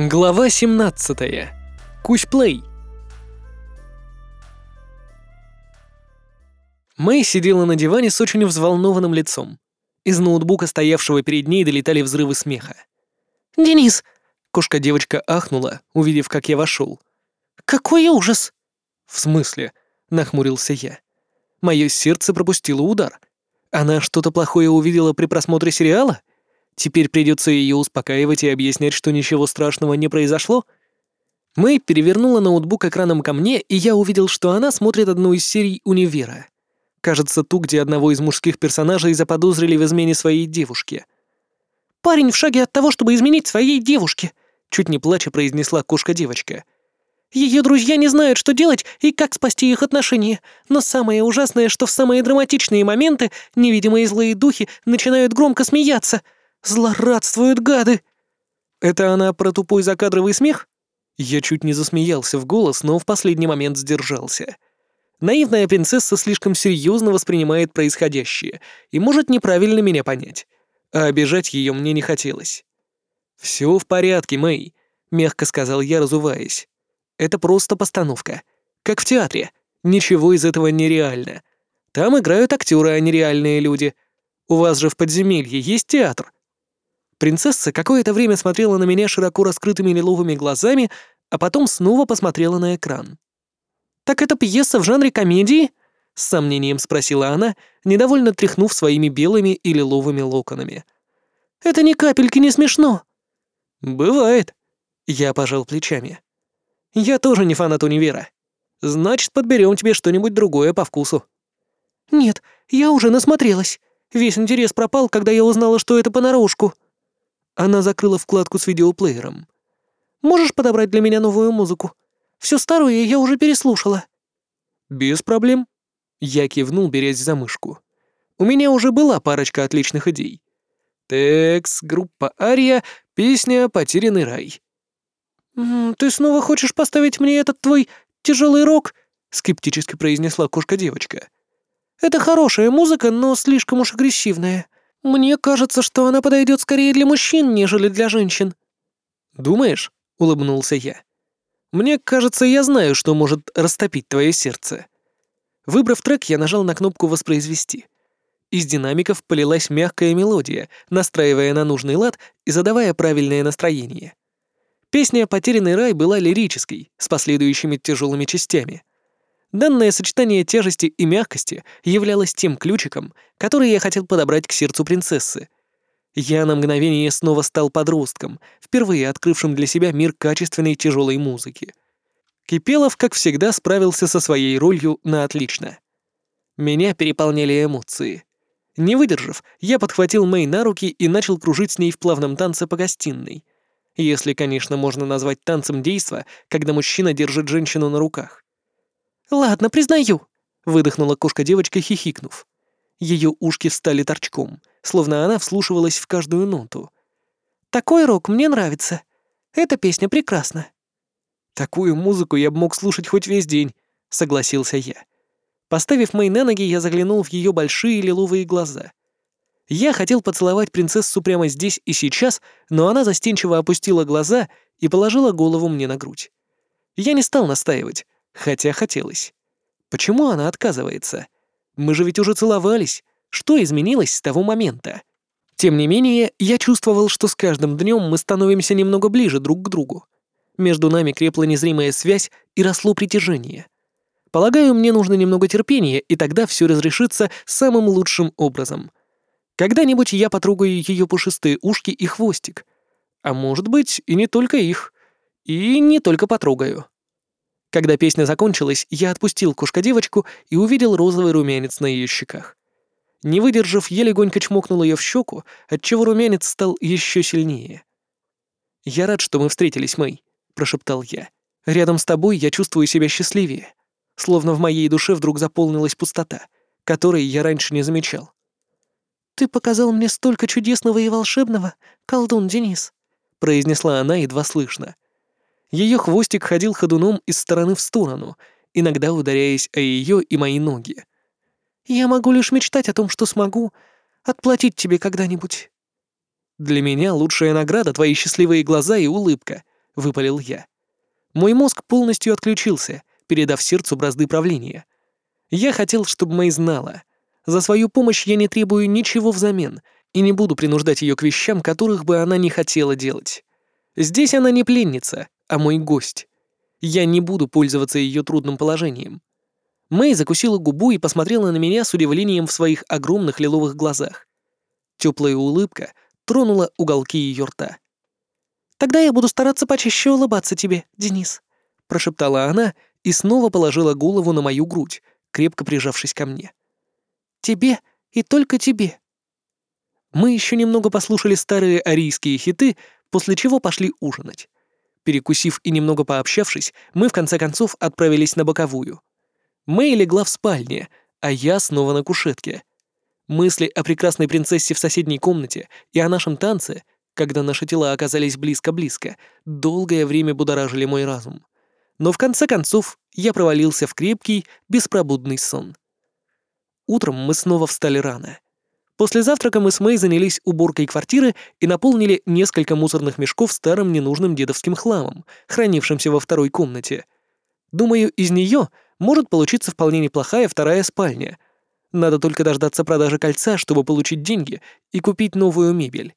Глава 17. Кусь-плей. Мэй сидела на диване с очень взволнованным лицом. Из ноутбука, стоявшего перед ней, долетали взрывы смеха. «Денис!» — кошка-девочка ахнула, увидев, как я вошел. «Какой ужас!» «В смысле?» — нахмурился я. Мое сердце пропустило удар. Она что-то плохое увидела при просмотре сериала? Теперь придется ее успокаивать и объяснять, что ничего страшного не произошло? Мэй перевернула ноутбук экраном ко мне, и я увидел, что она смотрит одну из серий «Универа». Кажется, ту, где одного из мужских персонажей заподозрили в измене своей девушки. «Парень в шаге от того, чтобы изменить своей девушке», — чуть не плача произнесла кошка-девочка. Ее друзья не знают, что делать и как спасти их отношения. Но самое ужасное, что в самые драматичные моменты невидимые злые духи начинают громко смеяться — Злорадствуют гады!» «Это она про тупой закадровый смех?» Я чуть не засмеялся в голос, но в последний момент сдержался. Наивная принцесса слишком серьезно воспринимает происходящее и может неправильно меня понять, а обижать ее мне не хотелось. «Все в порядке, Мэй», — мягко сказал я, разуваясь. «Это просто постановка. Как в театре. Ничего из этого нереально. Там играют актеры, а не реальные люди. У вас же в подземелье есть театр. Принцесса какое-то время смотрела на меня широко раскрытыми лиловыми глазами, а потом снова посмотрела на экран. «Так это пьеса в жанре комедии?» — с сомнением спросила она, недовольно тряхнув своими белыми и лиловыми локонами. «Это ни капельки не смешно». «Бывает», — я пожал плечами. «Я тоже не фанат универа. Значит, подберем тебе что-нибудь другое по вкусу». «Нет, я уже насмотрелась. Весь интерес пропал, когда я узнала, что это понарошку». Она закрыла вкладку с видеоплеером. «Можешь подобрать для меня новую музыку? Всю старую я уже переслушала». «Без проблем». Я кивнул, берясь за мышку. «У меня уже была парочка отличных идей. Текс, группа Ария, песня «Потерянный рай». «Ты снова хочешь поставить мне этот твой тяжелый рок?» — скептически произнесла кошка-девочка. «Это хорошая музыка, но слишком уж агрессивная. Мне кажется, что она подойдет скорее для мужчин, нежели для женщин». «Думаешь?» — улыбнулся я. «Мне кажется, я знаю, что может растопить твое сердце». Выбрав трек, я нажал на кнопку «Воспроизвести». Из динамиков полилась мягкая мелодия, настраивая на нужный лад и задавая правильное настроение. Песня «Потерянный рай» была лирической, с последующими тяжелыми частями. Данное сочетание тяжести и мягкости являлось тем ключиком, который я хотел подобрать к сердцу принцессы. Я на мгновение снова стал подростком, впервые открывшим для себя мир качественной тяжелой музыки. Кипелов, как всегда, справился со своей ролью на отлично. Меня переполняли эмоции. Не выдержав, я подхватил Мэй на руки и начал кружить с ней в плавном танце по гостиной. Если, конечно, можно назвать танцем действа, когда мужчина держит женщину на руках. «Ладно, признаю», — выдохнула кошка-девочка, хихикнув. Ее ушки встали торчком, словно она вслушивалась в каждую ноту. «Такой рок мне нравится. Эта песня прекрасна». «Такую музыку я бы мог слушать хоть весь день», — согласился я. Поставив Мэй на ноги, я заглянул в ее большие лиловые глаза. Я хотел поцеловать принцессу прямо здесь и сейчас, но она застенчиво опустила глаза и положила голову мне на грудь. Я не стал настаивать, Хотя хотелось. Почему она отказывается? Мы же ведь уже целовались. Что изменилось с того момента? Тем не менее, я чувствовал, что с каждым днем мы становимся немного ближе друг к другу. Между нами крепла незримая связь и росло притяжение. Полагаю, мне нужно немного терпения, и тогда все разрешится самым лучшим образом. Когда-нибудь я потрогаю ее пушистые ушки и хвостик. А может быть, и не только их. И не только потрогаю. Когда песня закончилась, я отпустил кошка-девочку и увидел розовый румянец на ее щеках. Не выдержав, я легонько чмокнул ее в щеку, отчего румянец стал еще сильнее. «Я рад, что мы встретились, Мэй», — прошептал я. «Рядом с тобой я чувствую себя счастливее, словно в моей душе вдруг заполнилась пустота, которой я раньше не замечал». «Ты показал мне столько чудесного и волшебного, колдун Денис», — произнесла она едва слышно. Ее хвостик ходил ходуном из стороны в сторону, иногда ударяясь о ее и мои ноги. «Я могу лишь мечтать о том, что смогу отплатить тебе когда-нибудь». «Для меня лучшая награда — твои счастливые глаза и улыбка», — выпалил я. Мой мозг полностью отключился, передав сердцу бразды правления. Я хотел, чтобы Мэй знала. За свою помощь я не требую ничего взамен и не буду принуждать ее к вещам, которых бы она не хотела делать. Здесь она не пленница, а мой гость. Я не буду пользоваться ее трудным положением. Мэй закусила губу и посмотрела на меня с удивлением в своих огромных лиловых глазах. Теплая улыбка тронула уголки ее рта. «Тогда я буду стараться почаще улыбаться тебе, Денис», — прошептала она и снова положила голову на мою грудь, крепко прижавшись ко мне. «Тебе и только тебе». Мы еще немного послушали старые арийские хиты, после чего пошли ужинать. Перекусив и немного пообщавшись, мы в конце концов отправились на боковую. Мэй легла в спальне, а я снова на кушетке. Мысли о прекрасной принцессе в соседней комнате и о нашем танце, когда наши тела оказались близко-близко, долгое время будоражили мой разум. Но в конце концов я провалился в крепкий, беспробудный сон. Утром мы снова встали рано. После завтрака мы с Мэй занялись уборкой квартиры и наполнили несколько мусорных мешков старым ненужным дедовским хламом, хранившимся во второй комнате. Думаю, из нее может получиться вполне неплохая вторая спальня. Надо только дождаться продажи кольца, чтобы получить деньги и купить новую мебель.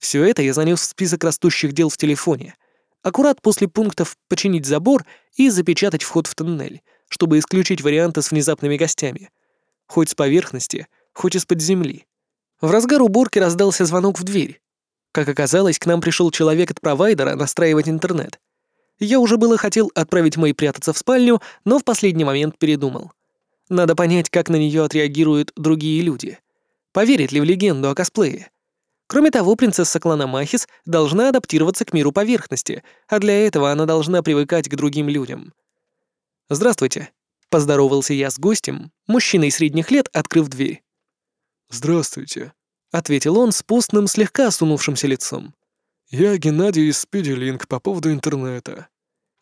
Все это я занес в список растущих дел в телефоне. Аккурат после пунктов «починить забор» и «запечатать вход в тоннель», чтобы исключить варианты с внезапными гостями. Хоть с поверхности, хоть из-под земли. В разгар уборки раздался звонок в дверь. Как оказалось, к нам пришел человек от провайдера настраивать интернет. Я уже было хотел отправить Мэй прятаться в спальню, но в последний момент передумал. Надо понять, как на нее отреагируют другие люди. Поверят ли в легенду о косплее? Кроме того, принцесса клана Махис должна адаптироваться к миру поверхности, а для этого она должна привыкать к другим людям. «Здравствуйте», — поздоровался я с гостем, мужчиной средних лет, открыв дверь. «Здравствуйте», — ответил он с постным, слегка осунувшимся лицом. «Я Геннадий из Спидилинг по поводу интернета».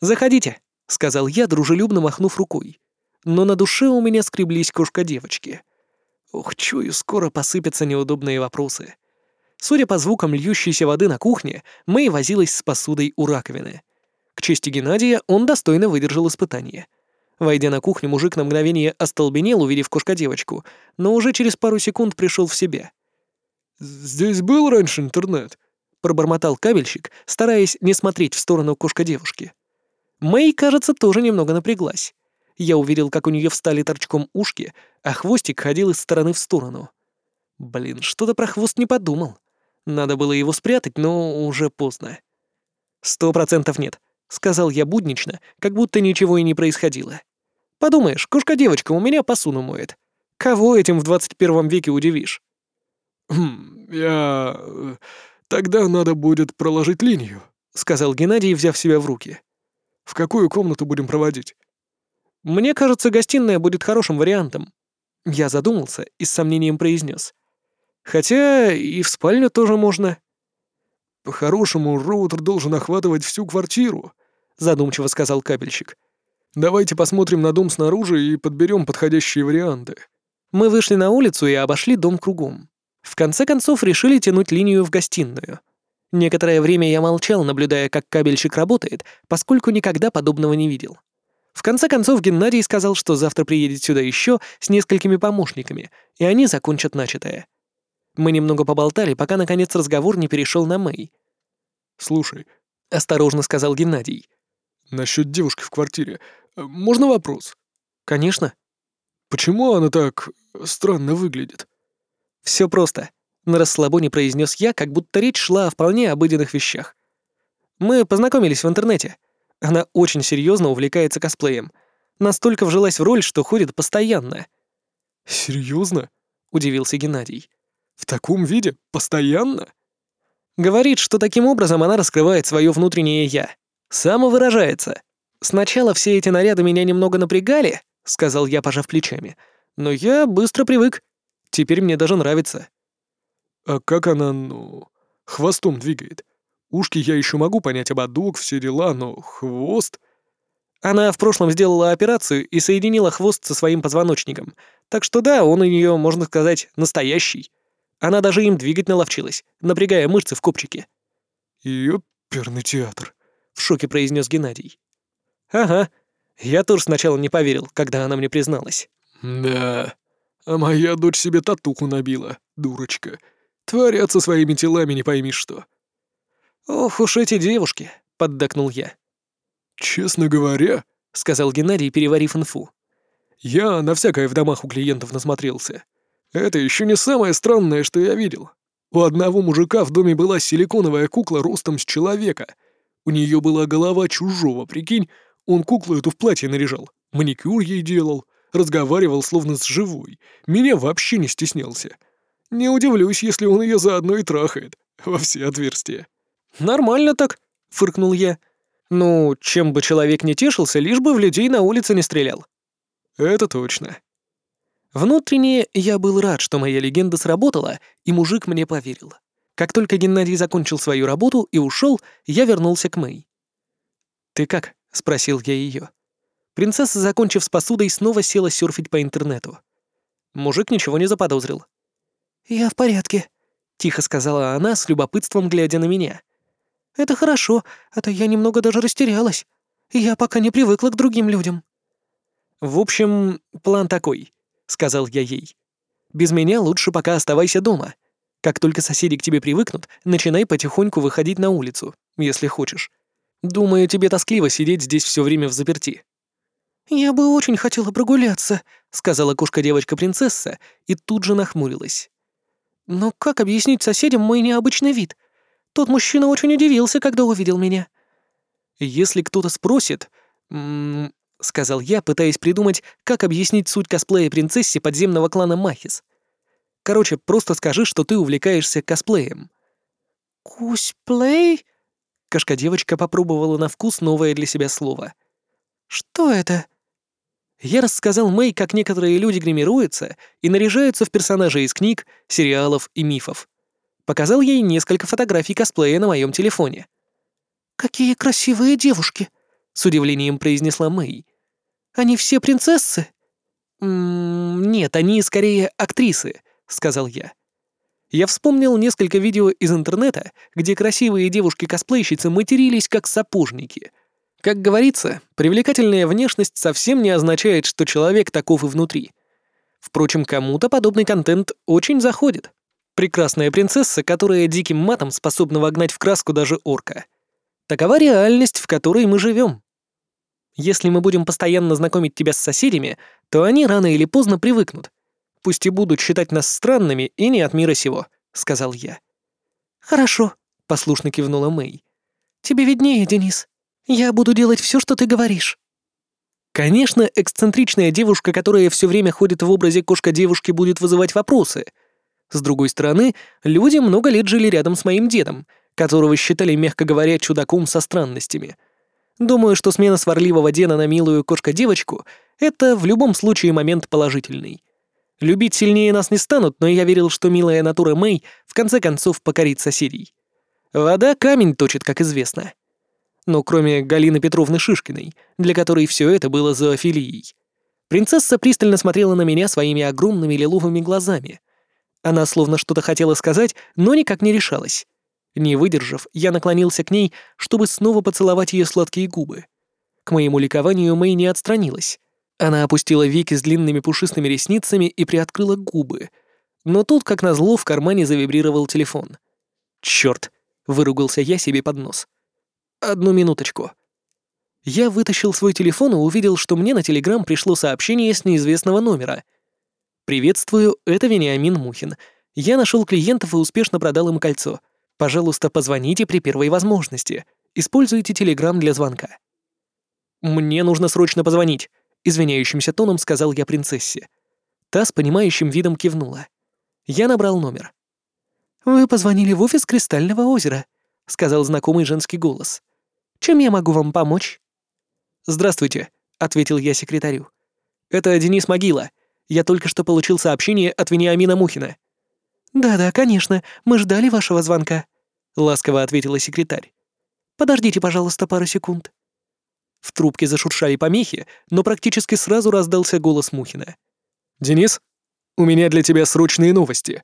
«Заходите», — сказал я, дружелюбно махнув рукой. Но на душе у меня скреблись кошка-девочки. Ух, чую, скоро посыпятся неудобные вопросы. Судя по звукам льющейся воды на кухне, Мэй возилась с посудой у раковины. К чести Геннадия, он достойно выдержал испытание. Войдя на кухню, мужик на мгновение остолбенел, увидев кошка-девочку, но уже через пару секунд пришел в себя. «Здесь был раньше интернет?» пробормотал кабельщик, стараясь не смотреть в сторону кошка-девушки. Мэй, кажется, тоже немного напряглась. Я увидел, как у нее встали торчком ушки, а хвостик ходил из стороны в сторону. Блин, что-то про хвост не подумал. Надо было его спрятать, но уже поздно. «Сто процентов нет», — сказал я буднично, как будто ничего и не происходило. «Подумаешь, кошка-девочка у меня посуну моет. Кого этим в двадцать первом веке удивишь?» «Хм, я... «Тогда надо будет проложить линию», — сказал Геннадий, взяв себя в руки. «В какую комнату будем проводить?» «Мне кажется, гостиная будет хорошим вариантом». Я задумался и с сомнением произнес. «Хотя и в спальню тоже можно». «По-хорошему, роутер должен охватывать всю квартиру», — задумчиво сказал кабельщик. «Давайте посмотрим на дом снаружи и подберем подходящие варианты». Мы вышли на улицу и обошли дом кругом. В конце концов решили тянуть линию в гостиную. Некоторое время я молчал, наблюдая, как кабельщик работает, поскольку никогда подобного не видел. В конце концов Геннадий сказал, что завтра приедет сюда еще с несколькими помощниками, и они закончат начатое. Мы немного поболтали, пока наконец разговор не перешел на Мэй. «Слушай», — осторожно сказал Геннадий. «Насчет девушки в квартире. Можно вопрос?» «Конечно». «Почему она так странно выглядит?» Все просто. На расслабоне произнес я, как будто речь шла о вполне обыденных вещах. Мы познакомились в интернете. Она очень серьезно увлекается косплеем. Настолько вжилась в роль, что ходит постоянно. Серьезно? удивился Геннадий. В таком виде? Постоянно? Говорит, что таким образом она раскрывает свое внутреннее «я». Самовыражается. Сначала все эти наряды меня немного напрягали, сказал я, пожав плечами. Но я быстро привык. Теперь мне даже нравится». «А как она, ну, хвостом двигает? Ушки я еще могу понять, ободок, все дела, но хвост...» Она в прошлом сделала операцию и соединила хвост со своим позвоночником. Так что да, он у нее, можно сказать, настоящий. Она даже им двигать наловчилась, напрягая мышцы в копчике. Ёперный театр. в шоке произнес Геннадий. Ага. Я тоже сначала не поверил, когда она мне призналась. Да. А моя дочь себе татуху набила, дурочка. Творятся своими телами не пойми что. Ох уж эти девушки, поддакнул я. Честно говоря, сказал Геннадий, переварив инфу. Я на всякое в домах у клиентов насмотрелся. Это еще не самое странное, что я видел. У одного мужика в доме была силиконовая кукла ростом с человека. У нее была голова чужого, прикинь, он куклу эту в платье наряжал, маникюр ей делал, разговаривал словно с живой, меня вообще не стеснялся. Не удивлюсь, если он ее заодно и трахает, во все отверстия. «Нормально так», — фыркнул я. «Ну, чем бы человек не тешился, лишь бы в людей на улице не стрелял». «Это точно». Внутренне я был рад, что моя легенда сработала, и мужик мне поверил. Как только Геннадий закончил свою работу и ушел, я вернулся к Мэй. «Ты как?» — спросил я ее. Принцесса, закончив с посудой, снова села серфить по интернету. Мужик ничего не заподозрил. «Я в порядке», — тихо сказала она, с любопытством глядя на меня. «Это хорошо, а то я немного даже растерялась. Я пока не привыкла к другим людям». «В общем, план такой», — сказал я ей. «Без меня лучше пока оставайся дома. Как только соседи к тебе привыкнут, начинай потихоньку выходить на улицу, если хочешь. Думаю, тебе тоскливо сидеть здесь все время в заперти». «Я бы очень хотела прогуляться», — сказала кошка-девочка-принцесса и тут же нахмурилась. «Но как объяснить соседям мой необычный вид? Тот мужчина очень удивился, когда увидел меня». «Если кто-то спросит...» сказал я, пытаясь придумать, как объяснить суть косплея принцессе подземного клана Махис. «Короче, просто скажи, что ты увлекаешься косплеем». «Косплей?» Кошка-девочка попробовала на вкус новое для себя слово. «Что это?» Я рассказал Мэй, как некоторые люди гримируются и наряжаются в персонажей из книг, сериалов и мифов. Показал ей несколько фотографий косплея на моем телефоне. «Какие красивые девушки!» — с удивлением произнесла Мэй. «Они все принцессы?» «М -м, «Нет, они скорее актрисы», — сказал я. Я вспомнил несколько видео из интернета, где красивые девушки-косплейщицы матерились как сапожники — как говорится, привлекательная внешность совсем не означает, что человек таков и внутри. Впрочем, кому-то подобный контент очень заходит. Прекрасная принцесса, которая диким матом способна вогнать в краску даже орка. Такова реальность, в которой мы живем. Если мы будем постоянно знакомить тебя с соседями, то они рано или поздно привыкнут. Пусть и будут считать нас странными и не от мира сего», — сказал я. «Хорошо», — послушно кивнула Мэй. «Тебе виднее, Денис». Я буду делать все, что ты говоришь». Конечно, эксцентричная девушка, которая все время ходит в образе кошка-девушки, будет вызывать вопросы. С другой стороны, люди много лет жили рядом с моим дедом, которого считали, мягко говоря, чудаком со странностями. Думаю, что смена сварливого Дена на милую кошка-девочку — это в любом случае момент положительный. Любить сильнее нас не станут, но я верил, что милая натура Мэй в конце концов покорит соседей. Вода камень точит, как известно но кроме Галины Петровны Шишкиной, для которой все это было зоофилией. Принцесса пристально смотрела на меня своими огромными лиловыми глазами. Она словно что-то хотела сказать, но никак не решалась. Не выдержав, я наклонился к ней, чтобы снова поцеловать ее сладкие губы. К моему ликованию Мэй не отстранилась. Она опустила веки с длинными пушистыми ресницами и приоткрыла губы. Но тут, как назло, в кармане завибрировал телефон. «Чёрт!» — выругался я себе под нос. Одну минуточку. Я вытащил свой телефон и увидел, что мне на Телеграм пришло сообщение с неизвестного номера. «Приветствую, это Вениамин Мухин. Я нашел клиентов и успешно продал им кольцо. Пожалуйста, позвоните при первой возможности. Используйте Телеграм для звонка». «Мне нужно срочно позвонить», — извиняющимся тоном сказал я принцессе. Та с понимающим видом кивнула. Я набрал номер. «Вы позвонили в офис Кристального озера», — сказал знакомый женский голос. Чем я могу вам помочь?» «Здравствуйте», — ответил я секретарю. «Это Денис Могила. Я только что получил сообщение от Вениамина Мухина». «Да-да, конечно, мы ждали вашего звонка», — ласково ответила секретарь. «Подождите, пожалуйста, пару секунд». В трубке зашуршали помехи, но практически сразу раздался голос Мухина. «Денис, у меня для тебя срочные новости»,